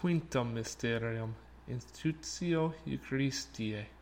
quintum mysterium institutio Eucharistiae.